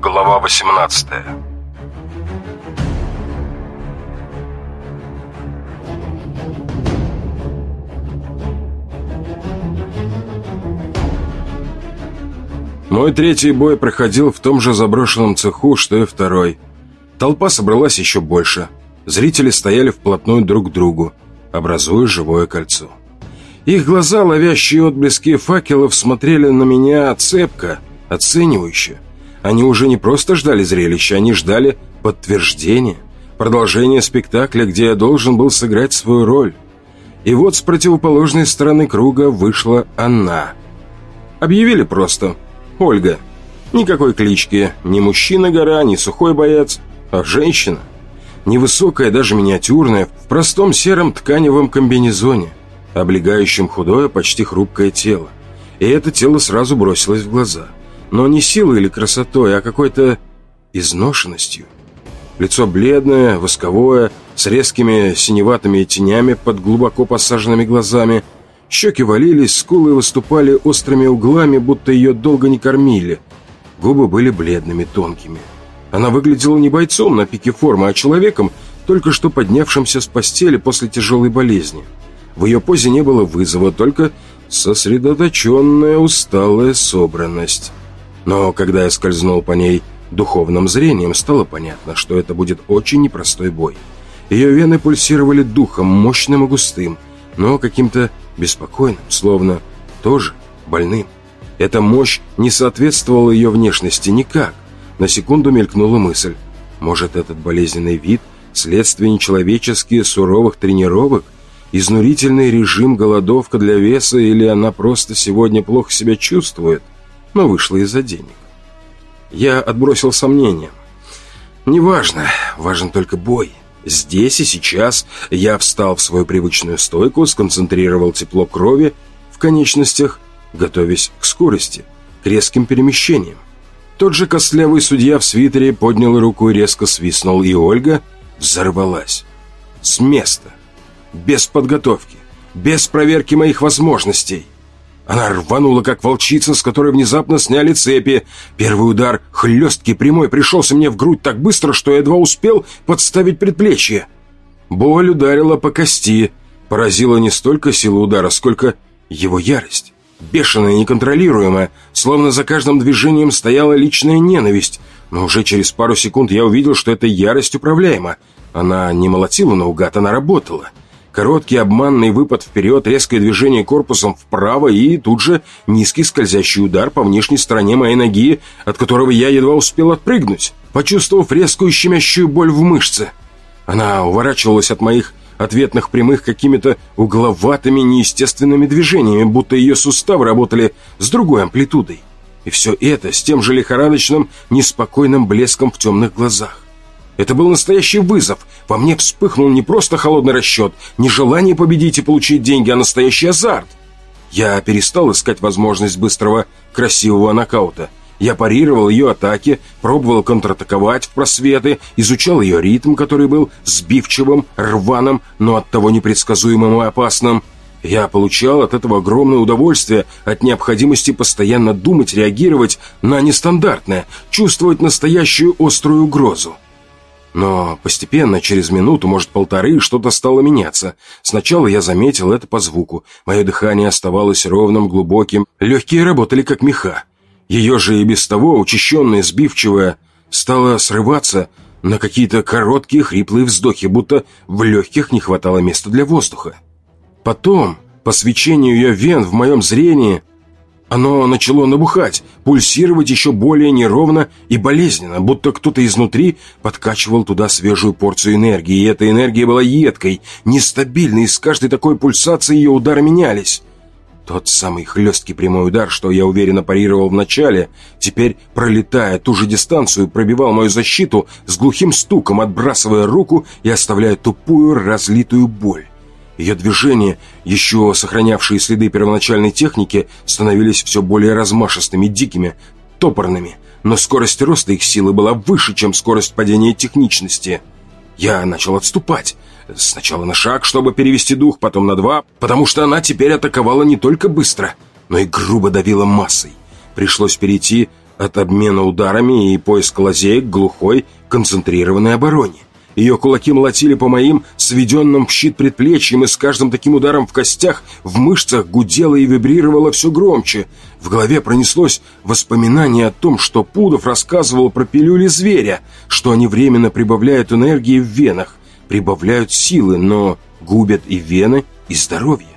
Глава 18 Мой третий бой проходил в том же заброшенном цеху, что и второй. Толпа собралась еще больше. Зрители стояли вплотную друг к другу, образуя живое кольцо. Их глаза, ловящие отблески факелов, смотрели на меня цепко, оценивающе. Они уже не просто ждали зрелища, они ждали подтверждения, продолжения спектакля, где я должен был сыграть свою роль. И вот с противоположной стороны круга вышла она. Объявили просто «Ольга». Никакой клички, ни мужчина-гора, ни сухой боец, а женщина. Невысокая, даже миниатюрная, в простом сером тканевом комбинезоне, облегающем худое, почти хрупкое тело. И это тело сразу бросилось в глаза – но не силой или красотой, а какой-то изношенностью. Лицо бледное, восковое, с резкими синеватыми тенями под глубоко посаженными глазами. Щеки валились, скулы выступали острыми углами, будто ее долго не кормили. Губы были бледными, тонкими. Она выглядела не бойцом на пике формы, а человеком, только что поднявшимся с постели после тяжелой болезни. В ее позе не было вызова, только сосредоточенная усталая собранность. Но когда я скользнул по ней духовным зрением, стало понятно, что это будет очень непростой бой. Ее вены пульсировали духом, мощным и густым, но каким-то беспокойным, словно тоже больным. Эта мощь не соответствовала ее внешности никак. На секунду мелькнула мысль. Может, этот болезненный вид – следствие нечеловеческих суровых тренировок? Изнурительный режим голодовка для веса или она просто сегодня плохо себя чувствует – но вышло из-за денег. Я отбросил сомнения. Неважно, важен только бой. Здесь и сейчас я встал в свою привычную стойку, сконцентрировал тепло крови в конечностях, готовясь к скорости, к резким перемещениям. Тот же костлявый судья в свитере поднял руку и резко свистнул, и Ольга взорвалась. С места. Без подготовки. Без проверки моих возможностей. Она рванула, как волчица, с которой внезапно сняли цепи. Первый удар, хлесткий, прямой, пришелся мне в грудь так быстро, что я едва успел подставить предплечье. Боль ударила по кости. Поразила не столько сила удара, сколько его ярость. Бешеная, неконтролируемая, словно за каждым движением стояла личная ненависть. Но уже через пару секунд я увидел, что эта ярость управляема. Она не молотила наугад, она работала. Короткий обманный выпад вперед, резкое движение корпусом вправо и тут же низкий скользящий удар по внешней стороне моей ноги, от которого я едва успел отпрыгнуть, почувствовав резкую щемящую боль в мышце. Она уворачивалась от моих ответных прямых какими-то угловатыми неестественными движениями, будто ее суставы работали с другой амплитудой. И все это с тем же лихорадочным, неспокойным блеском в темных глазах. Это был настоящий вызов. Во мне вспыхнул не просто холодный расчет, не желание победить и получить деньги, а настоящий азарт. Я перестал искать возможность быстрого, красивого нокаута. Я парировал ее атаки, пробовал контратаковать в просветы, изучал ее ритм, который был сбивчивым, рваным, но оттого непредсказуемым и опасным. Я получал от этого огромное удовольствие, от необходимости постоянно думать, реагировать на нестандартное, чувствовать настоящую острую угрозу. Но постепенно, через минуту, может полторы, что-то стало меняться. Сначала я заметил это по звуку. Мое дыхание оставалось ровным, глубоким. Легкие работали как меха. Ее же и без того, учащенное, сбивчивое, стало срываться на какие-то короткие хриплые вздохи, будто в легких не хватало места для воздуха. Потом, по свечению ее вен в моем зрении, оно начало набухать, пульсировать еще более неровно и болезненно, будто кто-то изнутри подкачивал туда свежую порцию энергии, и эта энергия была едкой, нестабильной, и с каждой такой пульсацией ее удары менялись. Тот самый хлесткий прямой удар, что я уверенно парировал в начале, теперь, пролетая ту же дистанцию, пробивал мою защиту с глухим стуком, отбрасывая руку и оставляя тупую разлитую боль. Ее движения, еще сохранявшие следы первоначальной техники, становились все более размашистыми, дикими, топорными, но скорость роста их силы была выше, чем скорость падения техничности. Я начал отступать. Сначала на шаг, чтобы перевести дух, потом на два, потому что она теперь атаковала не только быстро, но и грубо давила массой. Пришлось перейти от обмена ударами и поиска лазеек к глухой, концентрированной обороне. Ее кулаки молотили по моим сведенным в щит предплечьям, и с каждым таким ударом в костях, в мышцах гудело и вибрировало все громче. В голове пронеслось воспоминание о том, что Пудов рассказывал про пилюли зверя, что они временно прибавляют энергии в венах, прибавляют силы, но губят и вены, и здоровье.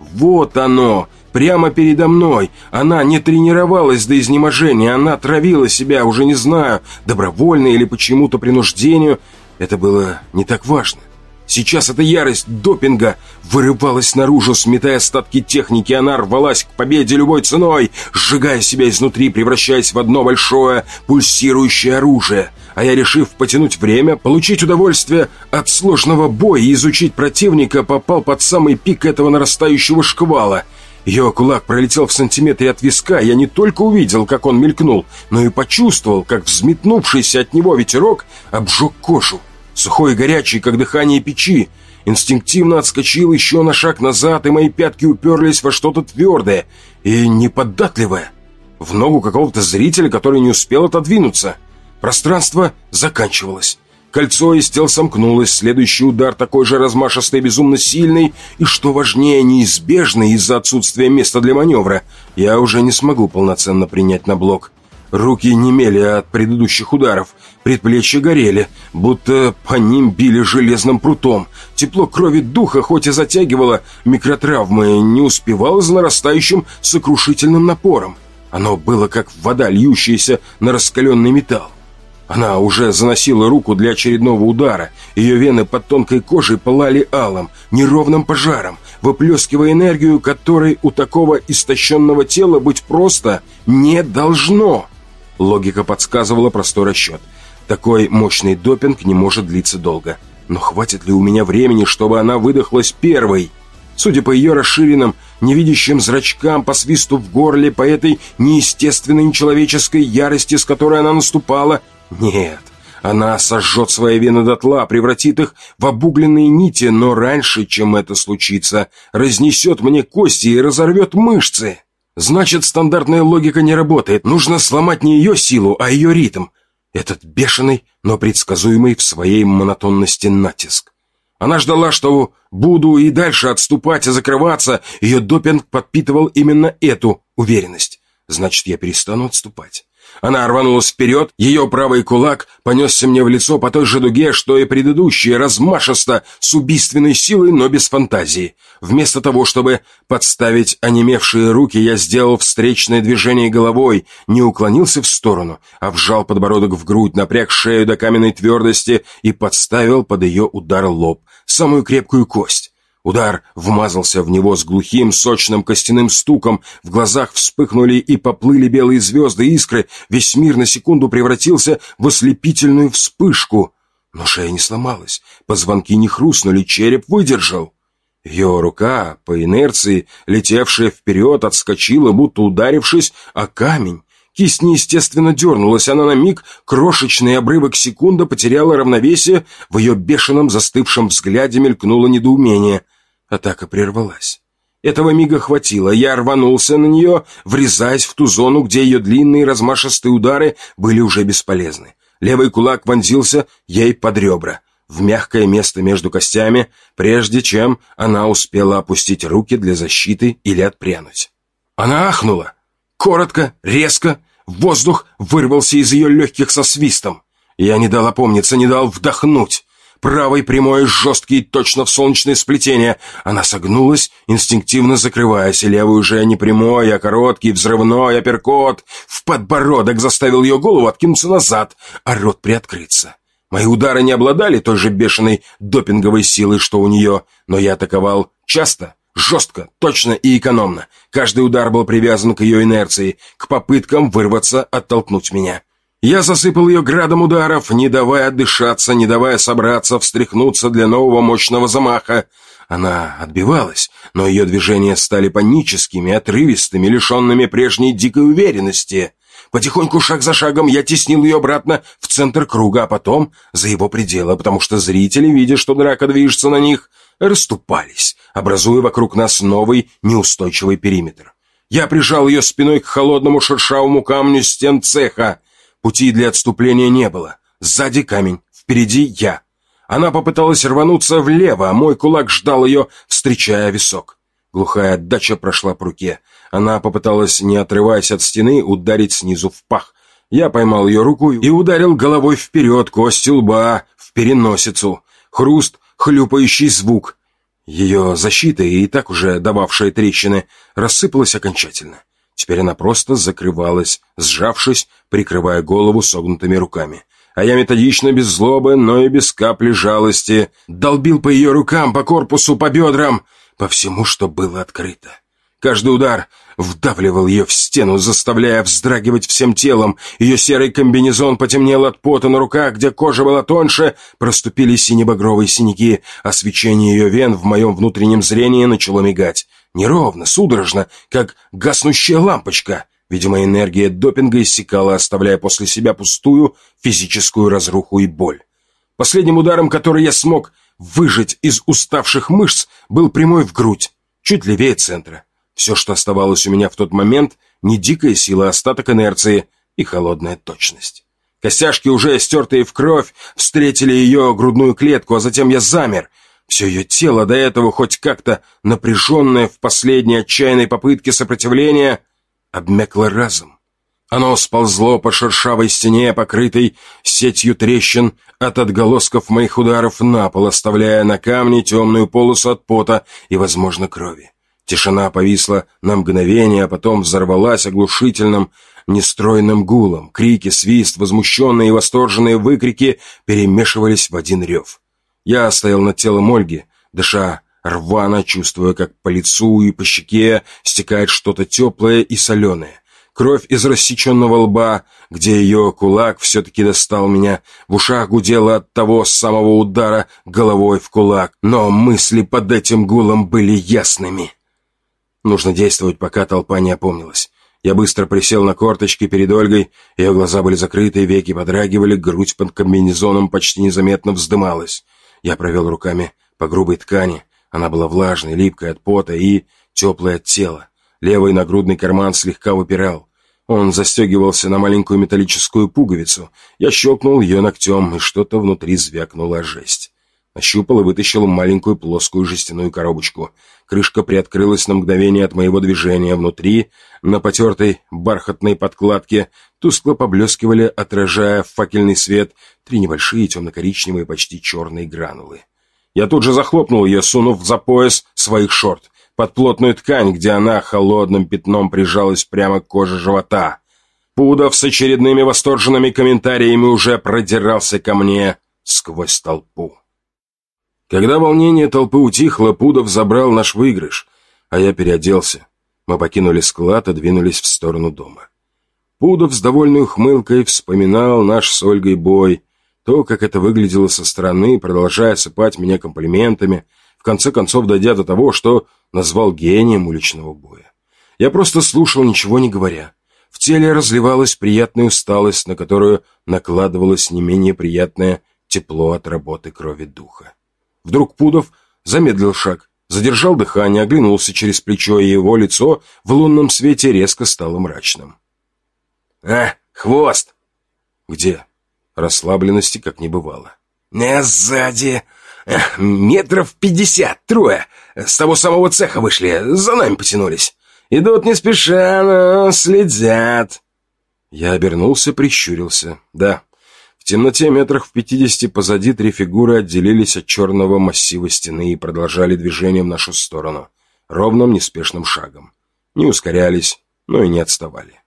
Вот оно! Прямо передо мной. Она не тренировалась до изнеможения, она травила себя, уже не знаю, добровольно или почему-то принуждению, это было не так важно. Сейчас эта ярость допинга вырывалась наружу, сметая остатки техники. Она рвалась к победе любой ценой, сжигая себя изнутри, превращаясь в одно большое пульсирующее оружие. А я, решив потянуть время, получить удовольствие от сложного боя и изучить противника, попал под самый пик этого нарастающего шквала. Ее кулак пролетел в сантиметре от виска, я не только увидел, как он мелькнул, но и почувствовал, как взметнувшийся от него ветерок обжег кожу сухой и горячий, как дыхание печи. Инстинктивно отскочил еще на шаг назад, и мои пятки уперлись во что-то твердое и неподатливое. В ногу какого-то зрителя, который не успел отодвинуться. Пространство заканчивалось. Кольцо из тел сомкнулось, следующий удар такой же размашистый, безумно сильный и, что важнее, неизбежный из-за отсутствия места для маневра. Я уже не смогу полноценно принять на блок. Руки немели от предыдущих ударов, предплечья горели, будто по ним били железным прутом. Тепло крови духа хоть и затягивало микротравмы, не успевало за нарастающим сокрушительным напором. Оно было как вода, льющаяся на раскаленный металл. Она уже заносила руку для очередного удара. Ее вены под тонкой кожей пылали алым, неровным пожаром, выплескивая энергию, которой у такого истощенного тела быть просто не должно. Логика подсказывала простой расчет. Такой мощный допинг не может длиться долго. Но хватит ли у меня времени, чтобы она выдохлась первой? Судя по ее расширенным, невидящим зрачкам, по свисту в горле, по этой неестественной нечеловеческой ярости, с которой она наступала, нет, она сожжет свои вены дотла, превратит их в обугленные нити, но раньше, чем это случится, разнесет мне кости и разорвет мышцы. Значит, стандартная логика не работает. Нужно сломать не ее силу, а ее ритм. Этот бешеный, но предсказуемый в своей монотонности натиск. Она ждала, что буду и дальше отступать и закрываться. Ее допинг подпитывал именно эту уверенность. Значит, я перестану отступать. Она рванулась вперед, ее правый кулак понесся мне в лицо по той же дуге, что и предыдущий, размашисто, с убийственной силой, но без фантазии. Вместо того, чтобы подставить онемевшие руки, я сделал встречное движение головой, не уклонился в сторону, а вжал подбородок в грудь, напряг шею до каменной твердости и подставил под ее удар лоб, самую крепкую кость. Удар вмазался в него с глухим, сочным костяным стуком, в глазах вспыхнули и поплыли белые звезды, искры, весь мир на секунду превратился в ослепительную вспышку. Но шея не сломалась, позвонки не хрустнули, череп выдержал. Ее рука, по инерции, летевшая вперед, отскочила, будто ударившись о камень. Кисть неестественно дернулась, она на миг, крошечный обрывок секунды, потеряла равновесие, в ее бешеном застывшем взгляде мелькнуло недоумение — Атака прервалась. Этого мига хватило, я рванулся на нее, врезаясь в ту зону, где ее длинные размашистые удары были уже бесполезны. Левый кулак вонзился ей под ребра, в мягкое место между костями, прежде чем она успела опустить руки для защиты или отпрянуть. Она ахнула. Коротко, резко, воздух вырвался из ее легких со свистом. Я не дал опомниться, не дал вдохнуть. Правой прямой, жесткий, точно в солнечное сплетение. Она согнулась, инстинктивно закрываясь, и левый уже не прямой, а короткий, взрывной, апперкот. В подбородок заставил ее голову откинуться назад, а рот приоткрыться. Мои удары не обладали той же бешеной допинговой силой, что у нее, но я атаковал часто, жестко, точно и экономно. Каждый удар был привязан к ее инерции, к попыткам вырваться, оттолкнуть меня. Я засыпал ее градом ударов, не давая отдышаться, не давая собраться, встряхнуться для нового мощного замаха. Она отбивалась, но ее движения стали паническими, отрывистыми, лишенными прежней дикой уверенности. Потихоньку, шаг за шагом, я теснил ее обратно в центр круга, а потом за его пределы, потому что зрители, видя, что драка движется на них, расступались, образуя вокруг нас новый неустойчивый периметр. Я прижал ее спиной к холодному шершавому камню стен цеха. Пути для отступления не было. Сзади камень, впереди я. Она попыталась рвануться влево, а мой кулак ждал ее, встречая висок. Глухая отдача прошла по руке. Она попыталась, не отрываясь от стены, ударить снизу в пах. Я поймал ее руку и ударил головой вперед, кости лба, в переносицу. Хруст, хлюпающий звук. Ее защита, и так уже дававшая трещины, рассыпалась окончательно. Теперь она просто закрывалась, сжавшись, прикрывая голову согнутыми руками. А я методично, без злобы, но и без капли жалости, долбил по ее рукам, по корпусу, по бедрам, по всему, что было открыто. Каждый удар вдавливал ее в стену, заставляя вздрагивать всем телом. Ее серый комбинезон потемнел от пота на руках, где кожа была тоньше, проступили синебагровые синяки, а свечение ее вен в моем внутреннем зрении начало мигать. Неровно, судорожно, как гаснущая лампочка. Видимо, энергия допинга иссякала, оставляя после себя пустую физическую разруху и боль. Последним ударом, который я смог выжать из уставших мышц, был прямой в грудь, чуть левее центра. Все, что оставалось у меня в тот момент, не дикая сила, а остаток инерции и холодная точность. Костяшки, уже стертые в кровь, встретили ее грудную клетку, а затем я замер. Все ее тело, до этого хоть как-то напряженное в последней отчаянной попытке сопротивления, обмякло разом. Оно сползло по шершавой стене, покрытой сетью трещин от отголосков моих ударов на пол, оставляя на камне темную полосу от пота и, возможно, крови. Тишина повисла на мгновение, а потом взорвалась оглушительным, нестройным гулом. Крики, свист, возмущенные и восторженные выкрики перемешивались в один рев. Я стоял над телом Ольги, дыша рвано, чувствуя, как по лицу и по щеке стекает что-то теплое и соленое. Кровь из рассеченного лба, где ее кулак все-таки достал меня, в ушах гудела от того самого удара головой в кулак, но мысли под этим гулом были ясными. Нужно действовать, пока толпа не опомнилась. Я быстро присел на корточки перед Ольгой, ее глаза были закрыты, веки подрагивали, грудь под комбинезоном почти незаметно вздымалась. Я провел руками по грубой ткани, она была влажной, липкой от пота и теплой от тела. Левый нагрудный карман слегка выпирал. Он застегивался на маленькую металлическую пуговицу. Я щелкнул ее ногтем, и что-то внутри звякнуло жесть. Ощупал и вытащил маленькую плоскую жестяную коробочку. Крышка приоткрылась на мгновение от моего движения. Внутри, на потертой бархатной подкладке, тускло поблескивали, отражая факельный свет, три небольшие темно-коричневые, почти черные гранулы. Я тут же захлопнул ее, сунув за пояс своих шорт, под плотную ткань, где она холодным пятном прижалась прямо к коже живота. Пудов с очередными восторженными комментариями уже продирался ко мне сквозь толпу. Когда волнение толпы утихло, Пудов забрал наш выигрыш, а я переоделся. Мы покинули склад и двинулись в сторону дома. Пудов с довольной ухмылкой вспоминал наш с Ольгой бой, то, как это выглядело со стороны, продолжая сыпать меня комплиментами, в конце концов дойдя до того, что назвал гением уличного боя. Я просто слушал, ничего не говоря. В теле разливалась приятная усталость, на которую накладывалось не менее приятное тепло от работы крови духа. Вдруг Пудов замедлил шаг, задержал дыхание, оглянулся через плечо, и его лицо в лунном свете резко стало мрачным. «А, хвост!» «Где?» Расслабленности как не бывало. «Не, сзади. Метров пятьдесят, трое. С того самого цеха вышли, за нами потянулись. Идут не спеша, но следят». Я обернулся, прищурился. Да, темноте метрах в пятидесяти позади три фигуры отделились от черного массива стены и продолжали движение в нашу сторону, ровным неспешным шагом. Не ускорялись, но и не отставали.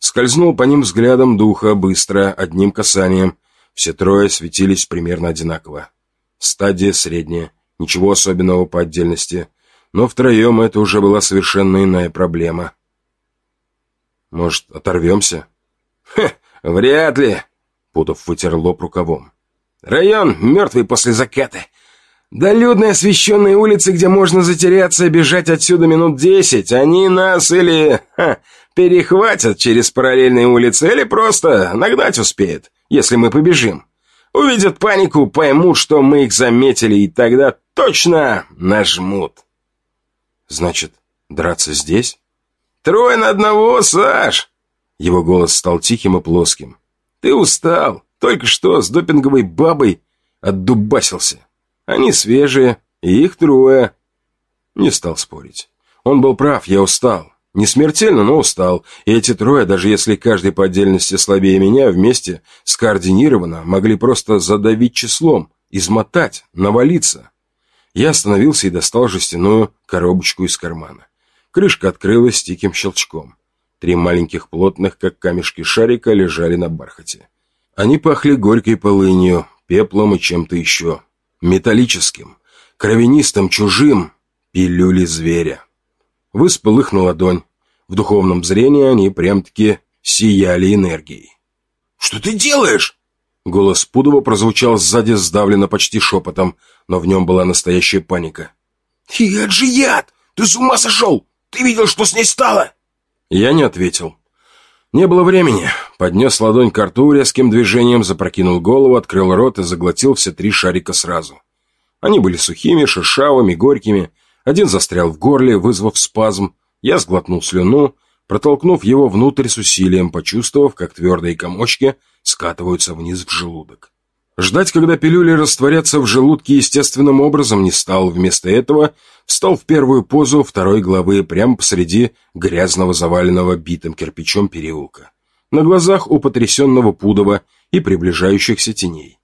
Скользнул по ним взглядом духа, быстро, одним касанием. Все трое светились примерно одинаково. Стадия средняя, ничего особенного по отдельности, но втроем это уже была совершенно иная проблема. «Может, оторвемся?» «Хе, вряд ли!» Путов вытер лоб рукавом. «Район мертвый после заката. Долюдные освещенные улицы, где можно затеряться и бежать отсюда минут десять. Они нас или ха, перехватят через параллельные улицы или просто нагнать успеют, если мы побежим. Увидят панику, поймут, что мы их заметили, и тогда точно нажмут. Значит, драться здесь? Трое на одного, Саш! Его голос стал тихим и плоским. Ты устал. Только что с допинговой бабой отдубасился. Они свежие, и их трое. Не стал спорить. Он был прав, я устал. Не смертельно, но устал. И эти трое, даже если каждый по отдельности слабее меня, вместе, скоординированно, могли просто задавить числом, измотать, навалиться. Я остановился и достал жестяную коробочку из кармана. Крышка открылась с тихим щелчком. Три маленьких плотных, как камешки шарика, лежали на бархате. Они пахли горькой полынью, пеплом и чем-то еще. Металлическим, кровянистым, чужим, пилюли зверя. Выспал их ладонь. В духовном зрении они прям-таки сияли энергией. «Что ты делаешь?» Голос Пудова прозвучал сзади сдавленно почти шепотом, но в нем была настоящая паника. «Это же яд! Ты с ума сошел! Ты видел, что с ней стало?» Я не ответил. Не было времени. Поднес ладонь к рту, резким движением запрокинул голову, открыл рот и заглотил все три шарика сразу. Они были сухими, шершавыми, горькими, один застрял в горле, вызвав спазм. Я сглотнул слюну, протолкнув его внутрь с усилием, почувствовав, как твердые комочки скатываются вниз в желудок. Ждать, когда пилюли растворятся в желудке естественным образом, не стал. Вместо этого встал в первую позу второй главы прямо посреди грязного заваленного битым кирпичом переулка. На глазах у потрясенного Пудова и приближающихся теней.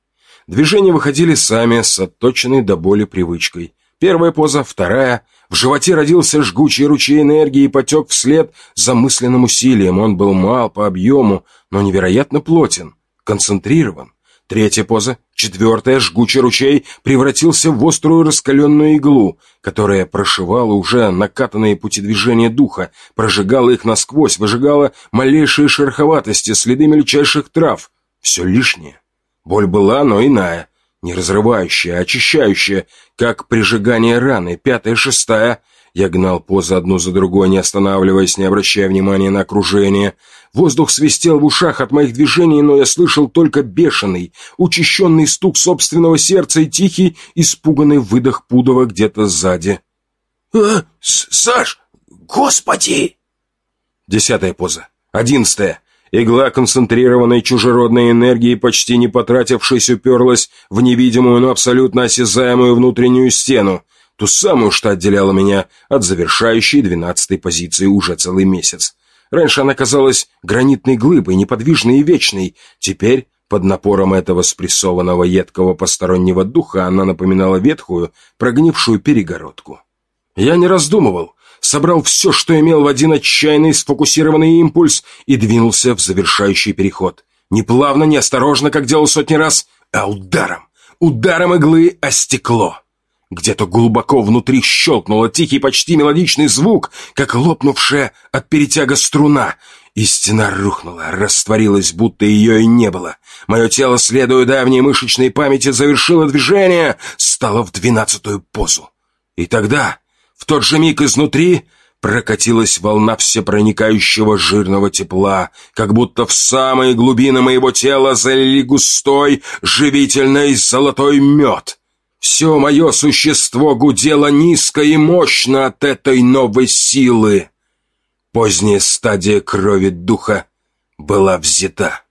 Движения выходили сами, с отточенной до боли привычкой. Первая поза, вторая. В животе родился жгучий ручей энергии и потек вслед замысленным усилием. Он был мал по объему, но невероятно плотен, концентрирован. Третья поза, четвертая, жгучий ручей превратился в острую раскаленную иглу, которая прошивала уже накатанные пути движения духа, прожигала их насквозь, выжигала малейшие шероховатости, следы мельчайших трав. Все лишнее. Боль была, но иная не разрывающая, а очищающая, как прижигание раны, пятая, шестая. Я гнал позы одну за другой, не останавливаясь, не обращая внимания на окружение. Воздух свистел в ушах от моих движений, но я слышал только бешеный, учащенный стук собственного сердца и тихий, испуганный выдох Пудова где-то сзади. «А, Саш, господи!» Десятая поза. Одиннадцатая. Игла концентрированной чужеродной энергии, почти не потратившись, уперлась в невидимую, но абсолютно осязаемую внутреннюю стену, ту самую, что отделяла меня от завершающей двенадцатой позиции уже целый месяц. Раньше она казалась гранитной глыбой, неподвижной и вечной. Теперь, под напором этого спрессованного едкого постороннего духа, она напоминала ветхую, прогнившую перегородку. Я не раздумывал собрал все, что имел в один отчаянный сфокусированный импульс и двинулся в завершающий переход. Не плавно, не осторожно, как делал сотни раз, а ударом. Ударом иглы о стекло. Где-то глубоко внутри щелкнуло тихий, почти мелодичный звук, как лопнувшая от перетяга струна, и стена рухнула, растворилась, будто ее и не было. Мое тело, следуя давней мышечной памяти, завершило движение, стало в двенадцатую позу. И тогда в тот же миг изнутри прокатилась волна всепроникающего жирного тепла, как будто в самые глубины моего тела залили густой, живительный золотой мед. Все мое существо гудело низко и мощно от этой новой силы. Поздняя стадия крови духа была взята.